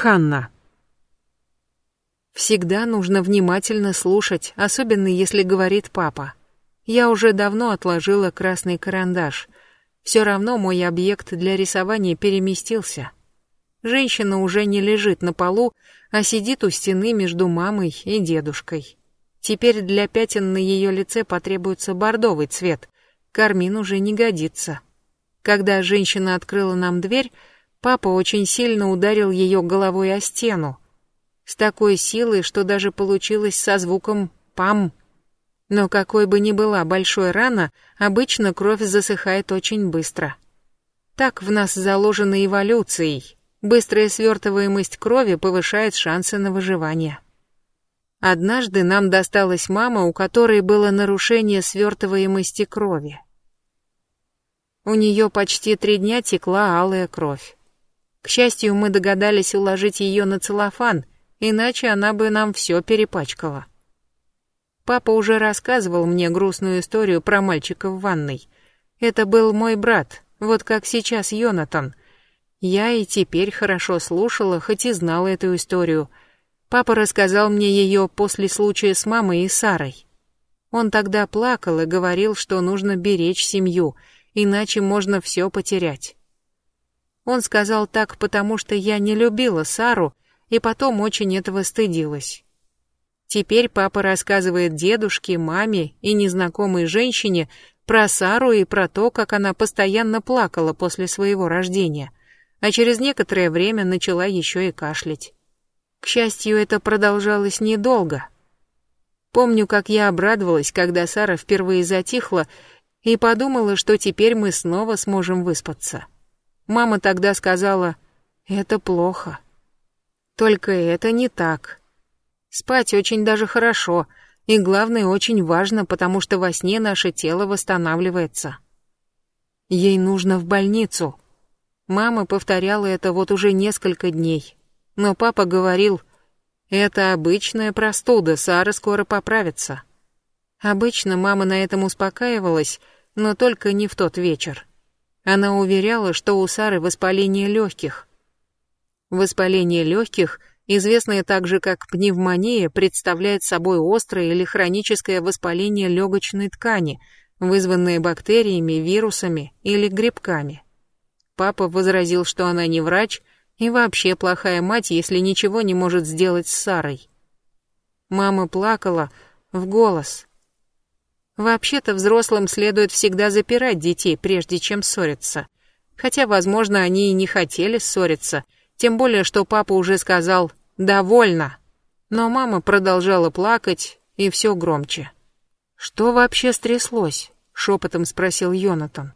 Ханна. Всегда нужно внимательно слушать, особенно если говорит папа. Я уже давно отложила красный карандаш. Все равно мой объект для рисования переместился. Женщина уже не лежит на полу, а сидит у стены между мамой и дедушкой. Теперь для пятен на ее лице потребуется бордовый цвет. Кармин уже не годится. Когда женщина открыла нам дверь, Папа очень сильно ударил ее головой о стену. С такой силой, что даже получилось со звуком «пам». Но какой бы ни была большой рана, обычно кровь засыхает очень быстро. Так в нас заложено эволюцией. Быстрая свертываемость крови повышает шансы на выживание. Однажды нам досталась мама, у которой было нарушение свертываемости крови. У нее почти три дня текла алая кровь. К счастью, мы догадались уложить ее на целлофан, иначе она бы нам все перепачкала. Папа уже рассказывал мне грустную историю про мальчика в ванной. Это был мой брат, вот как сейчас Йонатан. Я и теперь хорошо слушала, хоть и знала эту историю. Папа рассказал мне ее после случая с мамой и Сарой. Он тогда плакал и говорил, что нужно беречь семью, иначе можно все потерять. Он сказал так, потому что я не любила Сару и потом очень этого стыдилась. Теперь папа рассказывает дедушке, маме и незнакомой женщине про Сару и про то, как она постоянно плакала после своего рождения, а через некоторое время начала еще и кашлять. К счастью, это продолжалось недолго. Помню, как я обрадовалась, когда Сара впервые затихла и подумала, что теперь мы снова сможем выспаться. Мама тогда сказала, это плохо. Только это не так. Спать очень даже хорошо, и главное, очень важно, потому что во сне наше тело восстанавливается. Ей нужно в больницу. Мама повторяла это вот уже несколько дней. Но папа говорил, это обычная простуда, Сара скоро поправится. Обычно мама на этом успокаивалась, но только не в тот вечер. Она уверяла, что у Сары воспаление легких. Воспаление легких, известное также как пневмония, представляет собой острое или хроническое воспаление легочной ткани, вызванное бактериями, вирусами или грибками. Папа возразил, что она не врач и вообще плохая мать, если ничего не может сделать с Сарой. Мама плакала в голос, Вообще-то взрослым следует всегда запирать детей, прежде чем ссориться. Хотя, возможно, они и не хотели ссориться, тем более, что папа уже сказал «довольно». Но мама продолжала плакать, и все громче. «Что вообще стряслось?» — шепотом спросил Йонатан.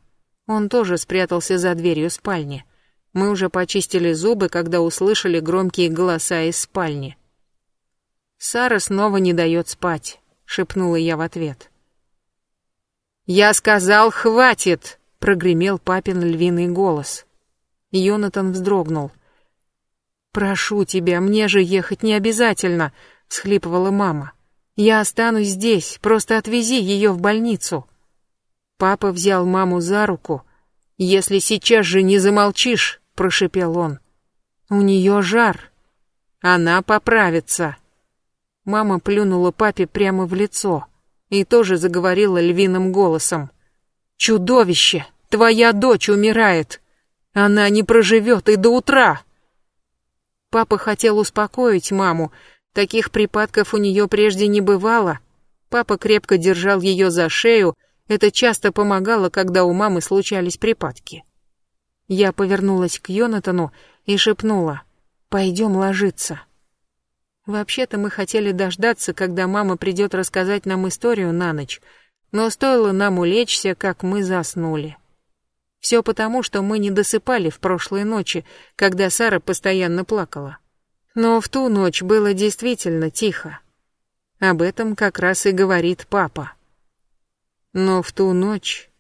Он тоже спрятался за дверью спальни. Мы уже почистили зубы, когда услышали громкие голоса из спальни. «Сара снова не дает спать», — шепнула я в ответ. «Я сказал, хватит!» — прогремел папин львиный голос. Йонатан вздрогнул. «Прошу тебя, мне же ехать не обязательно», — всхлипывала мама. «Я останусь здесь, просто отвези ее в больницу». Папа взял маму за руку. «Если сейчас же не замолчишь», — прошепел он. «У нее жар. Она поправится». Мама плюнула папе прямо в лицо и тоже заговорила львиным голосом. «Чудовище! Твоя дочь умирает! Она не проживет и до утра!» Папа хотел успокоить маму, таких припадков у нее прежде не бывало. Папа крепко держал ее за шею, это часто помогало, когда у мамы случались припадки. Я повернулась к Йонатану и шепнула, «Пойдем ложиться». Вообще-то мы хотели дождаться, когда мама придет рассказать нам историю на ночь, но стоило нам улечься, как мы заснули. Все потому, что мы не досыпали в прошлой ночи, когда Сара постоянно плакала. Но в ту ночь было действительно тихо. Об этом как раз и говорит папа. Но в ту ночь